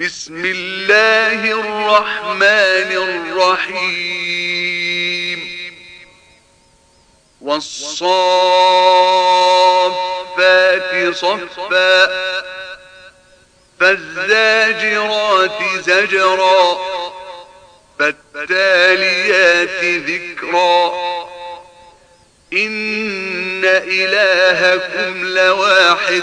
بسم الله الرحمن الرحيم. والصفات صفا. فالزاجرات زجرا. فالتاليات ذكرا. إن إلهكم لواحد.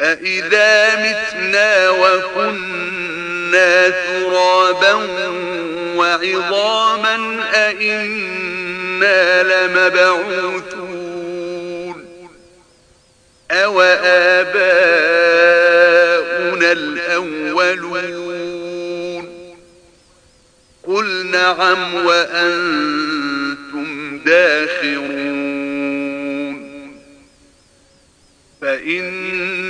أَإِذَا مِتْنَا وَكُنَّا تُرَابًا وَعِظَامًا أَإِنَّا لَمَبْعُوثُونَ أَوَآبَاؤُنَا الْأَوَّلُونَ قُلْ نَعَمْ وَأَنْتُمْ دَاخِرُونَ فَإِنَّ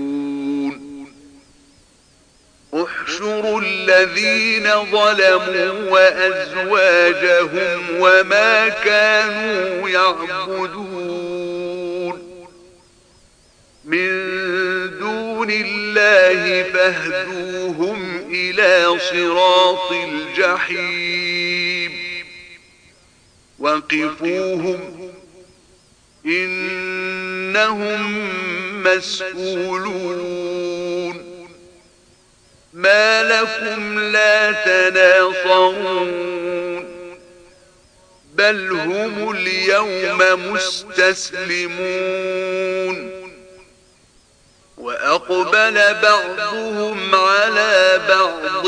احشر الذين ظلموا وأزواجهم وما كانوا يعبدون. من دون الله فاهدوهم إلى صراط الجحيم. وقفوهم. إنهم مسؤولون. ما لكم لا تناصرون بل هم اليوم مستسلمون وأقبل بعضهم على بعض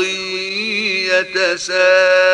يتساءلون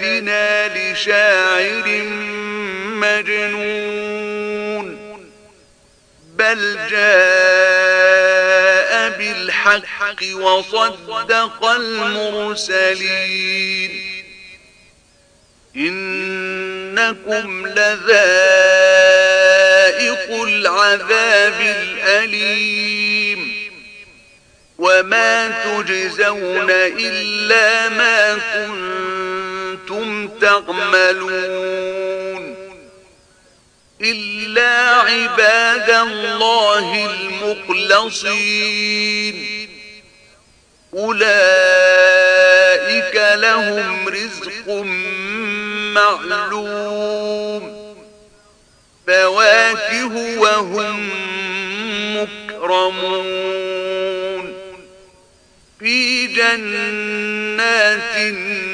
آياتنا لشاعر مجنون بل جاء بالحق وصدق المرسلين إنكم لذائق العذاب الأليم وما تجزون إلا ما كنتم كنتم تعملون إلا عباد الله المخلصين. أولئك لهم رزق معلوم. فواكه وهم مكرمون. في جنات النار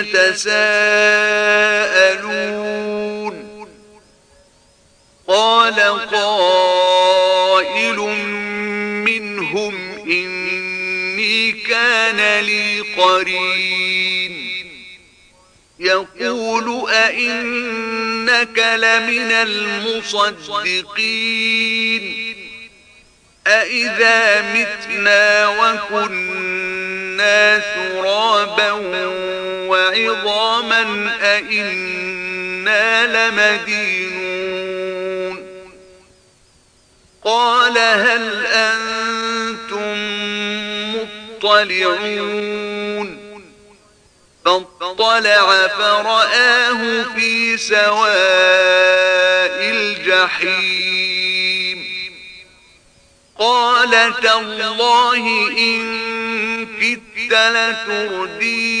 يتساءلون. قال قائل منهم إني كان لي قرين. يقول أئنك لمن المصدقين. أئذا متنا وكنا ترابا وعظاما أئنا لمدينون. قال هل أنتم مطلعون؟ فاطلع فرآه في سواء الجحيم. قال تالله إن كت لتردين.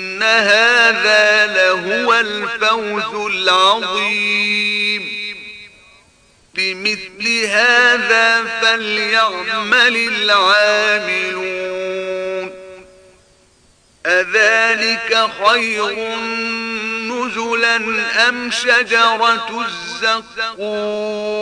ان هذا لهو الفوز العظيم بمثل هذا فليعمل العاملون أذلك خير نزلا أم شجرة الزقوم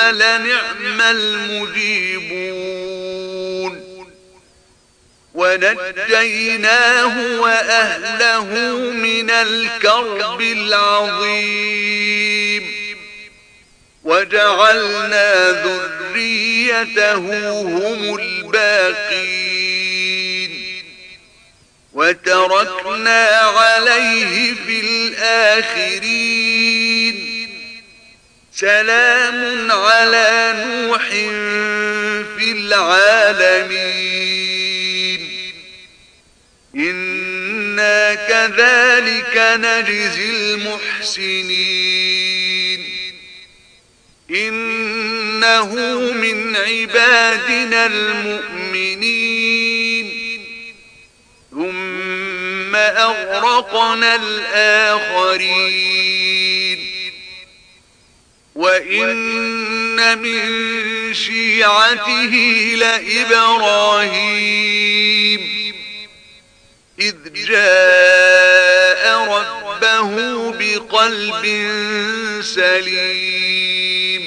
فلنعم المجيبون. ونجيناه وأهله من الكرب العظيم. وجعلنا ذريته هم الباقين. وتركنا عليه في الآخرين. سلام على نوح في العالمين. إنا كذلك نجزي المحسنين. إنه من عبادنا المؤمنين. ثم أغرقنا الآخرين. وَإِنَّ مِن شِيعَتِهِ لَإِبْرَاهِيمَ إِذْ جَاءَ رَبَّهُ بِقَلْبٍ سَلِيمٍ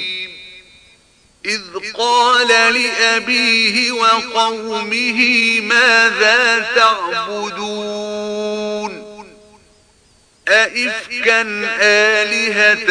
إِذْ قَالَ لِأَبِيهِ وَقَوْمِهِ مَاذَا تَعْبُدُونَ أَئِفْكًا آلِهَةً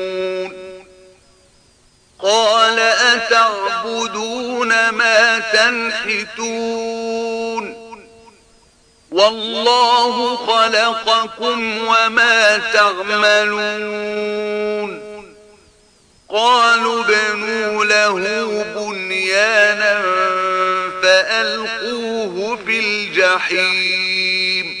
قال أتعبدون ما تنحتون والله خلقكم وما تعملون قالوا بنوا له بنيانا فألقوه في الجحيم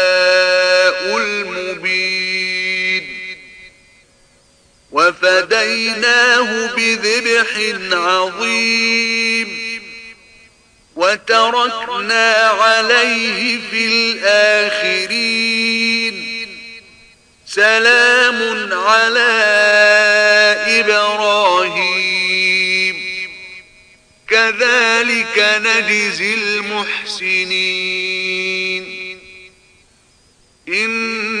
وفديناه بذبح عظيم وتركنا عليه في الآخرين سلام على إبراهيم. كذلك نجزي المحسنين. إن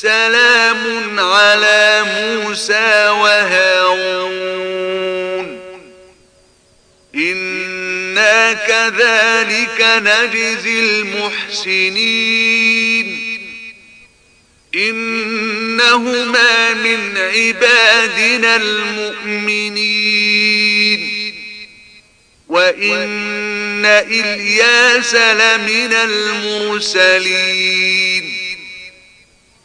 سلام على موسى وهارون. إنا كذلك نجزي المحسنين. إنهما من عبادنا المؤمنين. وإن إلياس لمن المرسلين.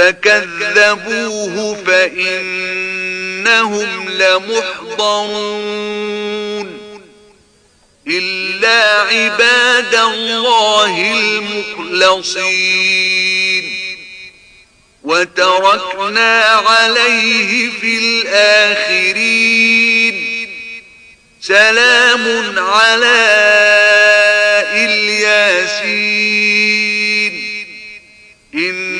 فكذبوه فإنهم لمحضرون إلا عباد الله المخلصين وتركنا عليه في الآخرين سلام على الياسين إن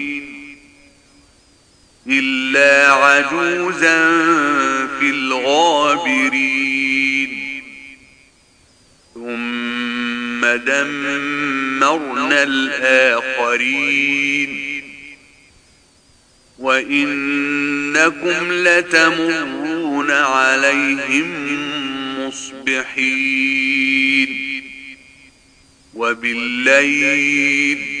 إلا عجوزا في الغابرين ثم دمرنا الآخرين وإنكم لتمرون عليهم مصبحين وبالليل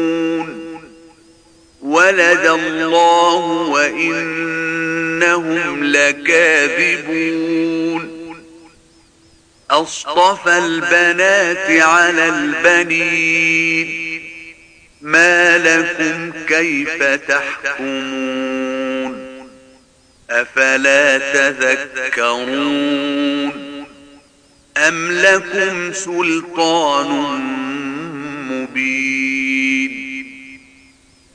ولد الله وإنهم لكاذبون. أصطفى البنات على البنين. ما لكم كيف تحكمون؟ أفلا تذكرون؟ أم لكم سلطان مبين؟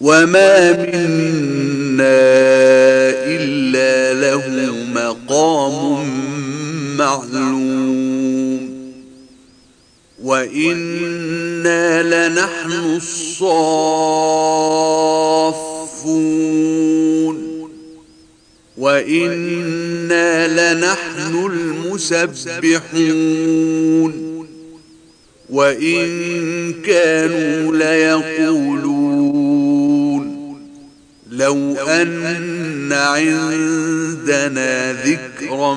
وما منا إلا له مقام معلوم وإنا لنحن الصافون وإنا لنحن المسبحون وإن كانوا ليقولون لو أن عندنا ذكرا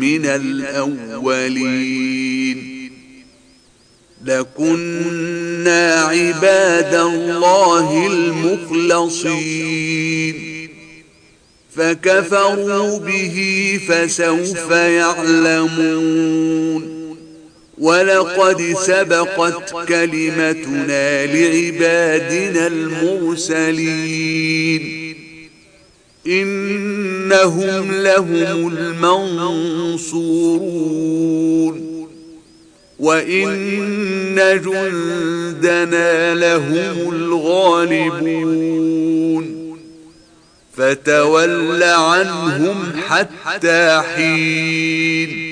من الأولين. لكنا عباد الله المخلصين. فكفروا به فسوف يعلمون. وَلَقَدْ سَبَقَتْ كَلِمَتُنَا لِعِبَادِنَا الْمُرْسَلِينَ. إِنَّهُمْ لَهُمُ الْمَنْصُورُونَ. وَإِنَّ جُنْدَنَا لَهُمُ الْغَالِبُونَ. فَتَوَلَّ عَنْهُمْ حَتَّى حِينٍ.